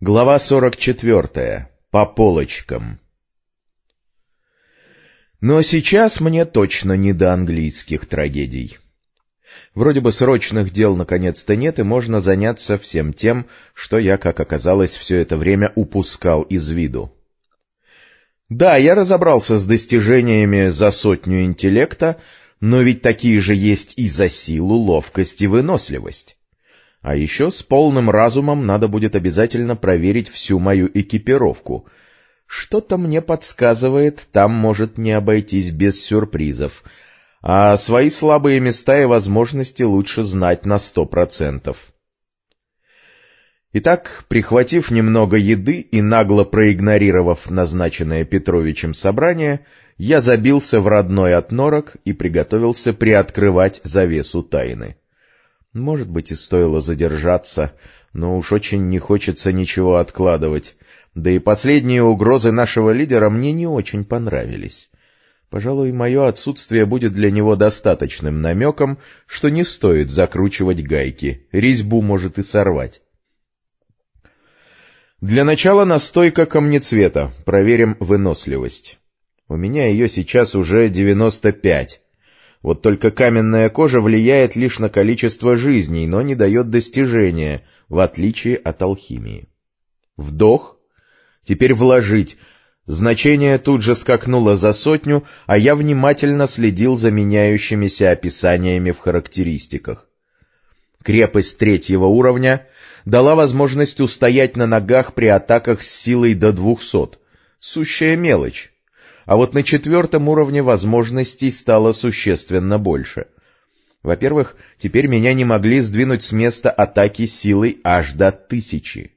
Глава 44. По полочкам. Но сейчас мне точно не до английских трагедий. Вроде бы срочных дел наконец-то нет, и можно заняться всем тем, что я, как оказалось, все это время упускал из виду. Да, я разобрался с достижениями за сотню интеллекта, но ведь такие же есть и за силу, ловкость и выносливость. А еще с полным разумом надо будет обязательно проверить всю мою экипировку. Что-то мне подсказывает, там может не обойтись без сюрпризов. А свои слабые места и возможности лучше знать на сто процентов. Итак, прихватив немного еды и нагло проигнорировав назначенное Петровичем собрание, я забился в родной отнорок и приготовился приоткрывать завесу тайны. Может быть, и стоило задержаться, но уж очень не хочется ничего откладывать. Да и последние угрозы нашего лидера мне не очень понравились. Пожалуй, мое отсутствие будет для него достаточным намеком, что не стоит закручивать гайки, резьбу может и сорвать. Для начала настойка камнецвета, проверим выносливость. У меня ее сейчас уже девяносто пять. Вот только каменная кожа влияет лишь на количество жизней, но не дает достижения, в отличие от алхимии. Вдох. Теперь вложить. Значение тут же скакнуло за сотню, а я внимательно следил за меняющимися описаниями в характеристиках. Крепость третьего уровня дала возможность устоять на ногах при атаках с силой до двухсот. Сущая мелочь а вот на четвертом уровне возможностей стало существенно больше. Во-первых, теперь меня не могли сдвинуть с места атаки силой аж до тысячи.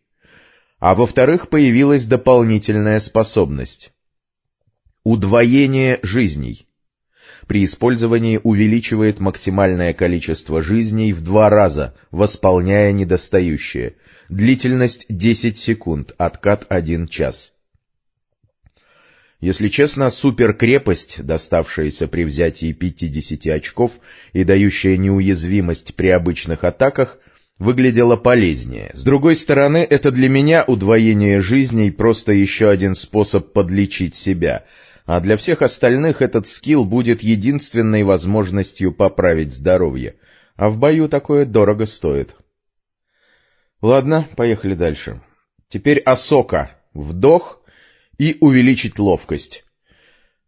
А во-вторых, появилась дополнительная способность. Удвоение жизней. При использовании увеличивает максимальное количество жизней в два раза, восполняя недостающее. Длительность 10 секунд, откат 1 час. Если честно, суперкрепость, доставшаяся при взятии 50 очков и дающая неуязвимость при обычных атаках, выглядела полезнее. С другой стороны, это для меня удвоение жизней просто еще один способ подлечить себя, а для всех остальных этот скилл будет единственной возможностью поправить здоровье, а в бою такое дорого стоит. Ладно, поехали дальше. Теперь Асока. Вдох — и увеличить ловкость.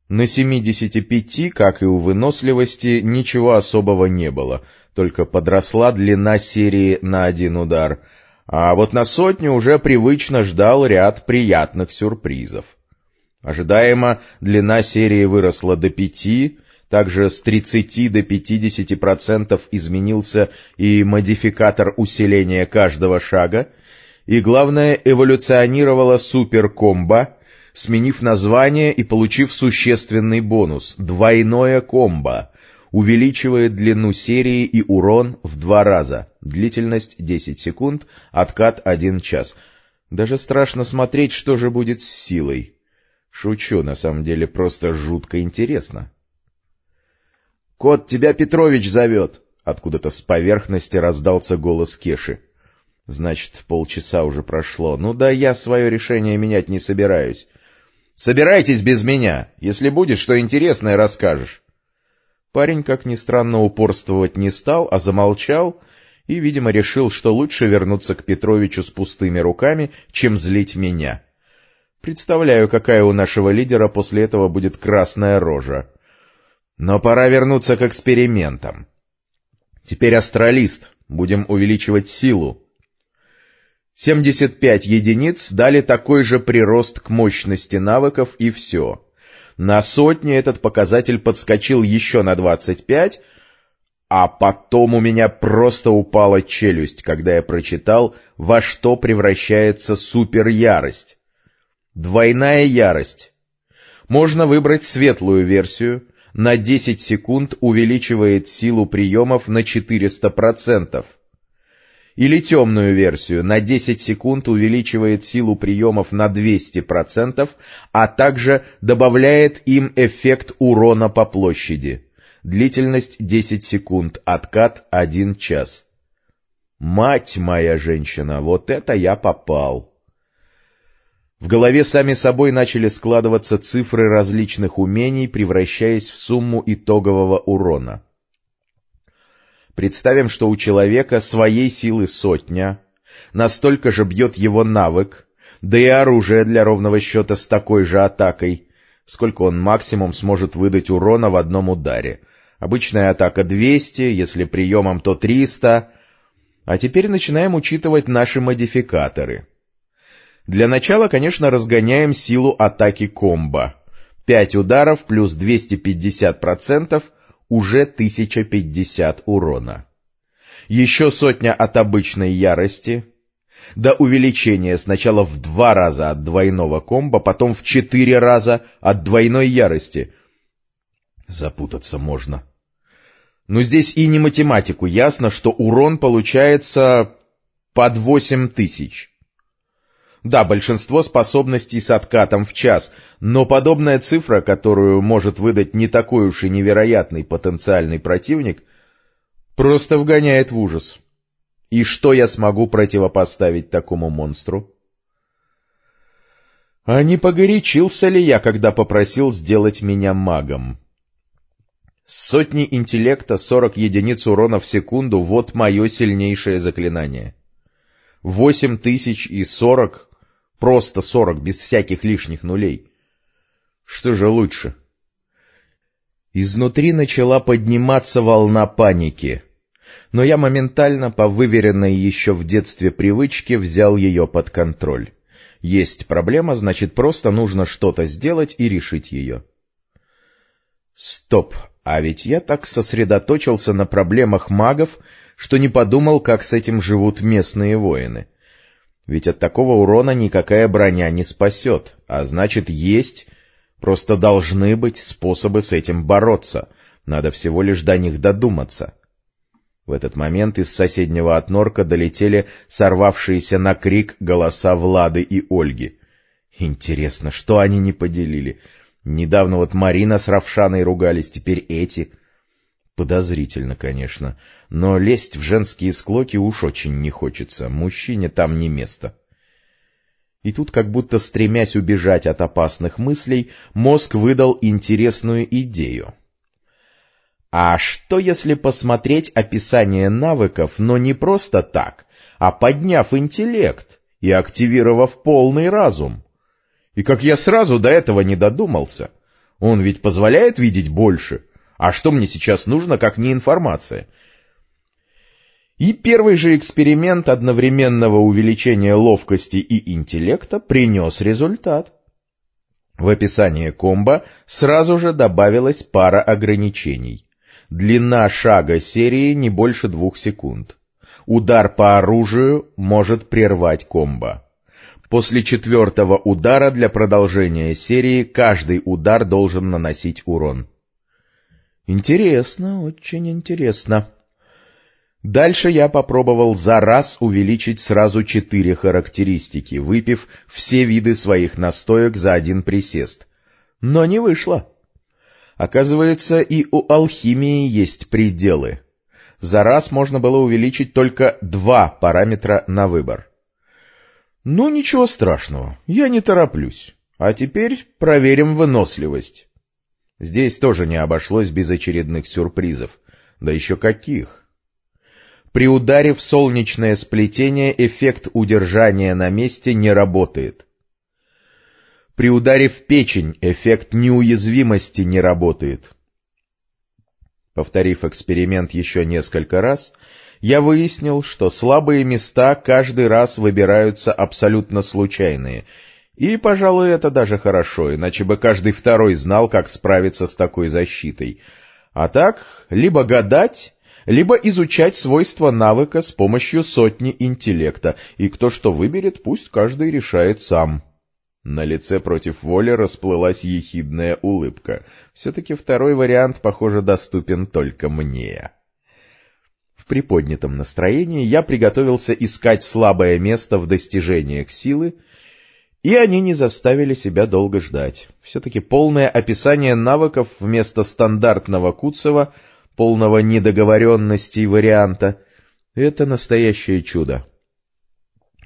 На 75, как и у выносливости, ничего особого не было, только подросла длина серии на один удар, а вот на сотню уже привычно ждал ряд приятных сюрпризов. Ожидаемо длина серии выросла до 5, также с 30 до 50% изменился и модификатор усиления каждого шага, и главное эволюционировала суперкомбо, сменив название и получив существенный бонус — двойное комбо. Увеличивает длину серии и урон в два раза. Длительность 10 секунд, откат 1 час. Даже страшно смотреть, что же будет с силой. Шучу, на самом деле просто жутко интересно. — Кот, тебя Петрович зовет! — откуда-то с поверхности раздался голос Кеши. Значит, полчаса уже прошло. Ну да я свое решение менять не собираюсь. Собирайтесь без меня. Если будет что интересное, расскажешь. Парень, как ни странно, упорствовать не стал, а замолчал и, видимо, решил, что лучше вернуться к Петровичу с пустыми руками, чем злить меня. Представляю, какая у нашего лидера после этого будет красная рожа. Но пора вернуться к экспериментам. Теперь астралист. Будем увеличивать силу. 75 единиц дали такой же прирост к мощности навыков и все. На сотне этот показатель подскочил еще на 25, а потом у меня просто упала челюсть, когда я прочитал, во что превращается суперярость. Двойная ярость. Можно выбрать светлую версию, на 10 секунд увеличивает силу приемов на 400%. Или темную версию на 10 секунд увеличивает силу приемов на 200%, а также добавляет им эффект урона по площади. Длительность 10 секунд, откат 1 час. Мать моя женщина, вот это я попал. В голове сами собой начали складываться цифры различных умений, превращаясь в сумму итогового урона. Представим, что у человека своей силы сотня, настолько же бьет его навык, да и оружие для ровного счета с такой же атакой, сколько он максимум сможет выдать урона в одном ударе. Обычная атака 200, если приемом, то 300. А теперь начинаем учитывать наши модификаторы. Для начала, конечно, разгоняем силу атаки комбо. 5 ударов плюс 250% уже 1050 урона. Еще сотня от обычной ярости, до увеличения сначала в два раза от двойного комбо, потом в четыре раза от двойной ярости. Запутаться можно. Но здесь и не математику, ясно, что урон получается под восемь тысяч. Да, большинство способностей с откатом в час, но подобная цифра, которую может выдать не такой уж и невероятный потенциальный противник, просто вгоняет в ужас. И что я смогу противопоставить такому монстру? А не погорячился ли я, когда попросил сделать меня магом? Сотни интеллекта, сорок единиц урона в секунду — вот мое сильнейшее заклинание. Восемь тысяч и сорок, просто сорок, без всяких лишних нулей. Что же лучше? Изнутри начала подниматься волна паники — но я моментально, по выверенной еще в детстве привычке, взял ее под контроль. Есть проблема, значит, просто нужно что-то сделать и решить ее. Стоп, а ведь я так сосредоточился на проблемах магов, что не подумал, как с этим живут местные воины. Ведь от такого урона никакая броня не спасет, а значит, есть, просто должны быть способы с этим бороться, надо всего лишь до них додуматься. В этот момент из соседнего отнорка долетели сорвавшиеся на крик голоса Влады и Ольги. Интересно, что они не поделили? Недавно вот Марина с Равшаной ругались, теперь эти. Подозрительно, конечно, но лезть в женские склоки уж очень не хочется, мужчине там не место. И тут, как будто стремясь убежать от опасных мыслей, мозг выдал интересную идею. А что если посмотреть описание навыков, но не просто так, а подняв интеллект и активировав полный разум? И как я сразу до этого не додумался. Он ведь позволяет видеть больше. А что мне сейчас нужно, как не информация? И первый же эксперимент одновременного увеличения ловкости и интеллекта принес результат. В описании комбо сразу же добавилась пара ограничений. Длина шага серии не больше двух секунд. Удар по оружию может прервать комбо. После четвертого удара для продолжения серии каждый удар должен наносить урон. Интересно, очень интересно. Дальше я попробовал за раз увеличить сразу четыре характеристики, выпив все виды своих настоек за один присест. Но не вышло. Оказывается, и у алхимии есть пределы. За раз можно было увеличить только два параметра на выбор. Ну, ничего страшного, я не тороплюсь. А теперь проверим выносливость. Здесь тоже не обошлось без очередных сюрпризов. Да еще каких! При ударе в солнечное сплетение эффект удержания на месте не работает. При ударе в печень эффект неуязвимости не работает. Повторив эксперимент еще несколько раз, я выяснил, что слабые места каждый раз выбираются абсолютно случайные. И, пожалуй, это даже хорошо, иначе бы каждый второй знал, как справиться с такой защитой. А так, либо гадать, либо изучать свойства навыка с помощью сотни интеллекта, и кто что выберет, пусть каждый решает сам. На лице против воли расплылась ехидная улыбка. Все-таки второй вариант, похоже, доступен только мне. В приподнятом настроении я приготовился искать слабое место в достижениях силы, и они не заставили себя долго ждать. Все-таки полное описание навыков вместо стандартного Куцева, полного недоговоренностей варианта — это настоящее чудо.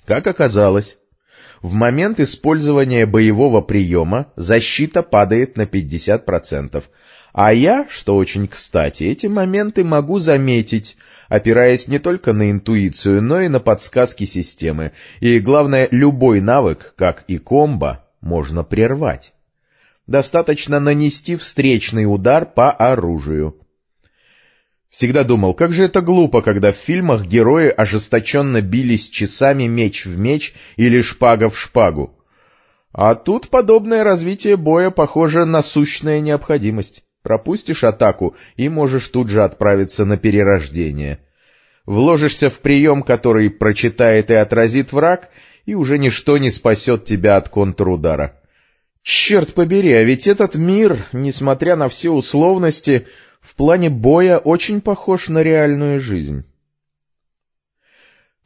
Как оказалось, В момент использования боевого приема защита падает на 50%, а я, что очень кстати, эти моменты могу заметить, опираясь не только на интуицию, но и на подсказки системы, и, главное, любой навык, как и комбо, можно прервать. Достаточно нанести встречный удар по оружию. Всегда думал, как же это глупо, когда в фильмах герои ожесточенно бились часами меч в меч или шпага в шпагу. А тут подобное развитие боя похоже на сущная необходимость. Пропустишь атаку и можешь тут же отправиться на перерождение. Вложишься в прием, который прочитает и отразит враг, и уже ничто не спасет тебя от контрудара. Черт побери, а ведь этот мир, несмотря на все условности, в плане боя очень похож на реальную жизнь.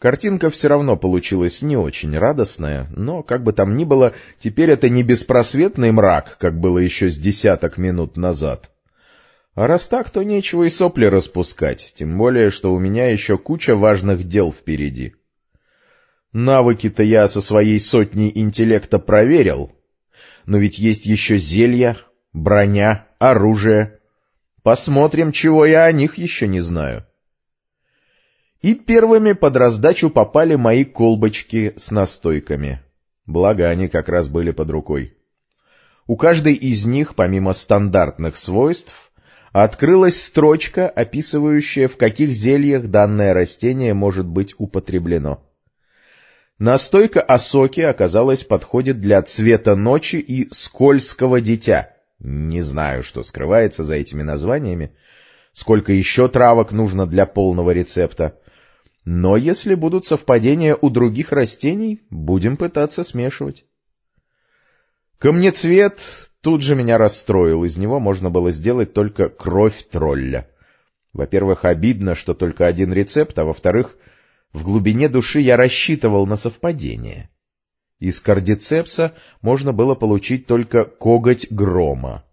Картинка все равно получилась не очень радостная, но, как бы там ни было, теперь это не беспросветный мрак, как было еще с десяток минут назад. А раз так, то нечего и сопли распускать, тем более, что у меня еще куча важных дел впереди. Навыки-то я со своей сотней интеллекта проверил, но ведь есть еще зелья, броня, оружие. Посмотрим, чего я о них еще не знаю. И первыми под раздачу попали мои колбочки с настойками. Благо, они как раз были под рукой. У каждой из них, помимо стандартных свойств, открылась строчка, описывающая, в каких зельях данное растение может быть употреблено. Настойка осоки оказалась подходит для цвета ночи и скользкого дитя. Не знаю, что скрывается за этими названиями, сколько еще травок нужно для полного рецепта. Но если будут совпадения у других растений, будем пытаться смешивать. Камнецвет тут же меня расстроил, из него можно было сделать только кровь тролля. Во-первых, обидно, что только один рецепт, а во-вторых, в глубине души я рассчитывал на совпадение. Из кардицепса можно было получить только коготь грома.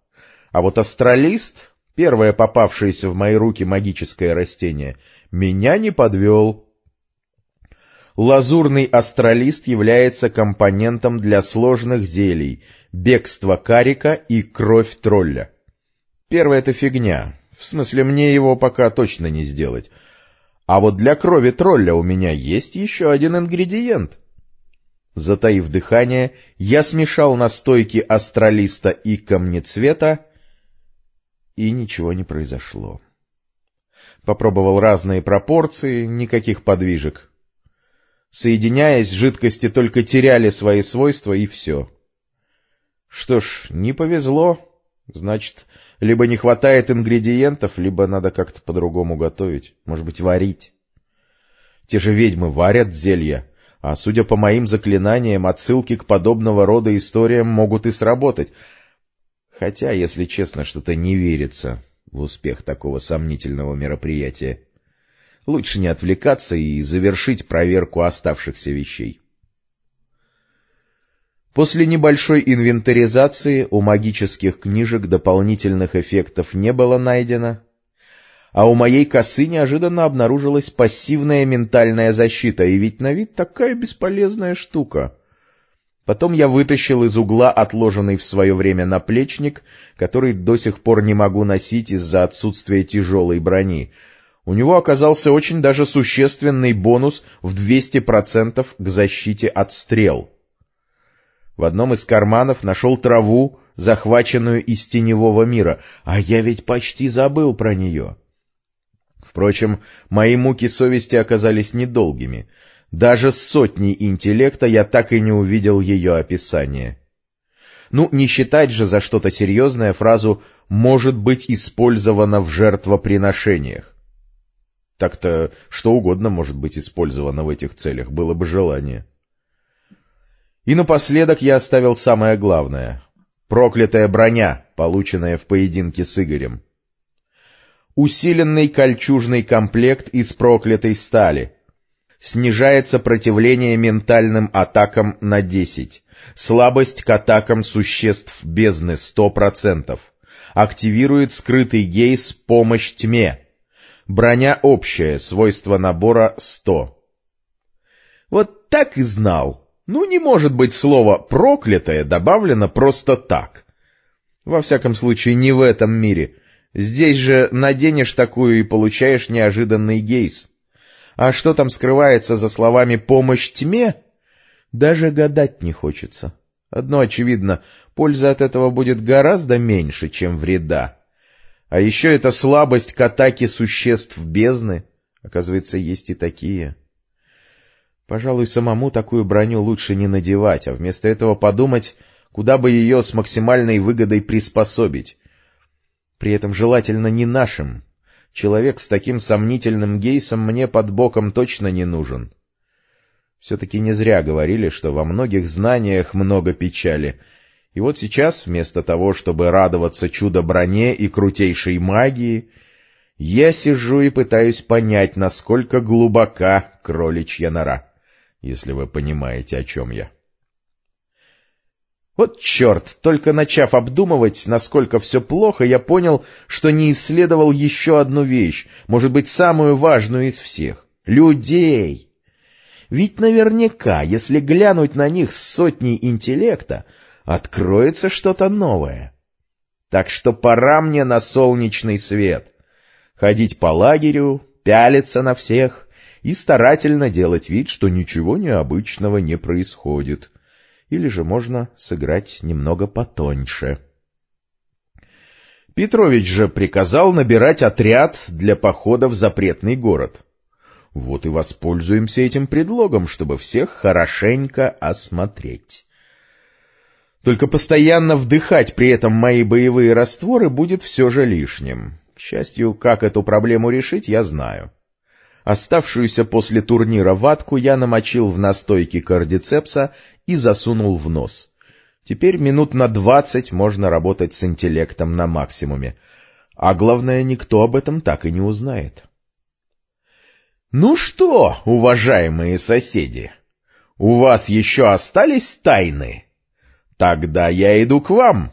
А вот астралист, первое попавшееся в мои руки магическое растение, меня не подвел. Лазурный астралист является компонентом для сложных зелий, бегства карика и кровь тролля. Первое — это фигня, в смысле мне его пока точно не сделать. А вот для крови тролля у меня есть еще один ингредиент. Затаив дыхание, я смешал настойки астралиста и камнецвета, и ничего не произошло. Попробовал разные пропорции, никаких подвижек. Соединяясь, жидкости только теряли свои свойства, и все. Что ж, не повезло. Значит, либо не хватает ингредиентов, либо надо как-то по-другому готовить, может быть, варить. Те же ведьмы варят зелья, а, судя по моим заклинаниям, отсылки к подобного рода историям могут и сработать. Хотя, если честно, что-то не верится в успех такого сомнительного мероприятия. Лучше не отвлекаться и завершить проверку оставшихся вещей. После небольшой инвентаризации у магических книжек дополнительных эффектов не было найдено, а у моей косы неожиданно обнаружилась пассивная ментальная защита, и ведь на вид такая бесполезная штука. Потом я вытащил из угла отложенный в свое время наплечник, который до сих пор не могу носить из-за отсутствия тяжелой брони. У него оказался очень даже существенный бонус в 200% к защите от стрел. В одном из карманов нашел траву, захваченную из теневого мира, а я ведь почти забыл про нее. Впрочем, мои муки совести оказались недолгими. Даже с сотней интеллекта я так и не увидел ее описание. Ну, не считать же за что-то серьезное фразу «может быть использована в жертвоприношениях». Так-то что угодно может быть использовано в этих целях, было бы желание. И напоследок я оставил самое главное — проклятая броня, полученная в поединке с Игорем. Усиленный кольчужный комплект из проклятой стали. Снижает сопротивление ментальным атакам на 10. Слабость к атакам существ бездны 100%. Активирует скрытый гейс «Помощь тьме». Броня общая, свойство набора 100. Вот так и знал. Ну, не может быть слово «проклятое» добавлено просто так. Во всяком случае, не в этом мире. Здесь же наденешь такую и получаешь неожиданный гейс. А что там скрывается за словами «помощь тьме»? Даже гадать не хочется. Одно очевидно, польза от этого будет гораздо меньше, чем вреда. А еще это слабость к атаке существ бездны. Оказывается, есть и такие. Пожалуй, самому такую броню лучше не надевать, а вместо этого подумать, куда бы ее с максимальной выгодой приспособить. При этом желательно не нашим. Человек с таким сомнительным гейсом мне под боком точно не нужен. Все-таки не зря говорили, что во многих знаниях много печали. И вот сейчас, вместо того, чтобы радоваться чудо-броне и крутейшей магии, я сижу и пытаюсь понять, насколько глубока кроличья нора если вы понимаете, о чем я. Вот черт, только начав обдумывать, насколько все плохо, я понял, что не исследовал еще одну вещь, может быть, самую важную из всех — людей. Ведь наверняка, если глянуть на них с сотней интеллекта, откроется что-то новое. Так что пора мне на солнечный свет. Ходить по лагерю, пялиться на всех, и старательно делать вид, что ничего необычного не происходит. Или же можно сыграть немного потоньше. Петрович же приказал набирать отряд для похода в запретный город. Вот и воспользуемся этим предлогом, чтобы всех хорошенько осмотреть. Только постоянно вдыхать при этом мои боевые растворы будет все же лишним. К счастью, как эту проблему решить, я знаю. Оставшуюся после турнира ватку я намочил в настойке кардицепса и засунул в нос. Теперь минут на двадцать можно работать с интеллектом на максимуме. А главное, никто об этом так и не узнает. Ну что, уважаемые соседи, у вас еще остались тайны? Тогда я иду к вам.